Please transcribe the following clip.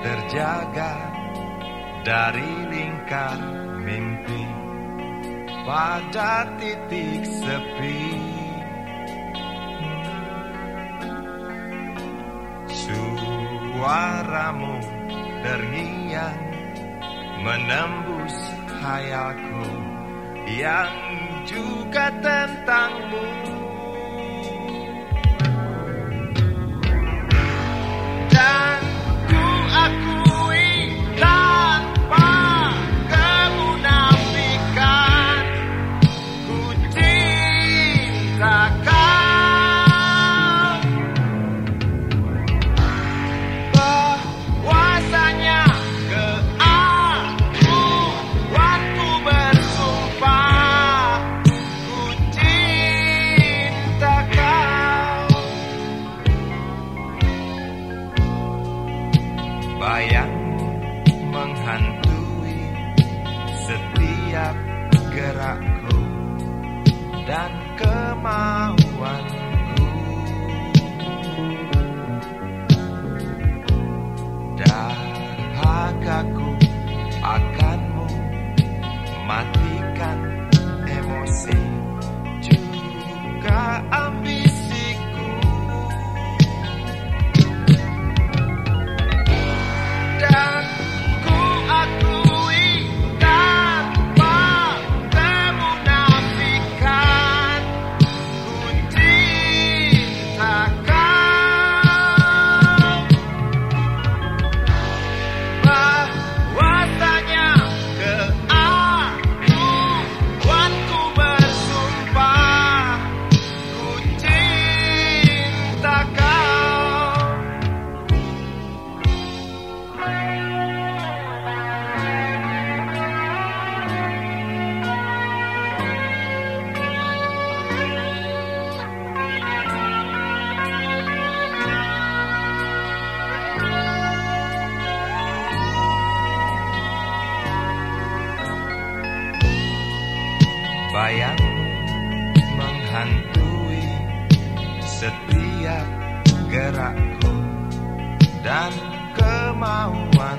terjaga dari lingkar mimpi pada titik sepi. Suaramu terngiang menembus hayalku yang juga tentangmu Bayang menghantui setiap gerakku dan kemauanku. Dahagaku bayang menghantui setiap gerakku dan kemauan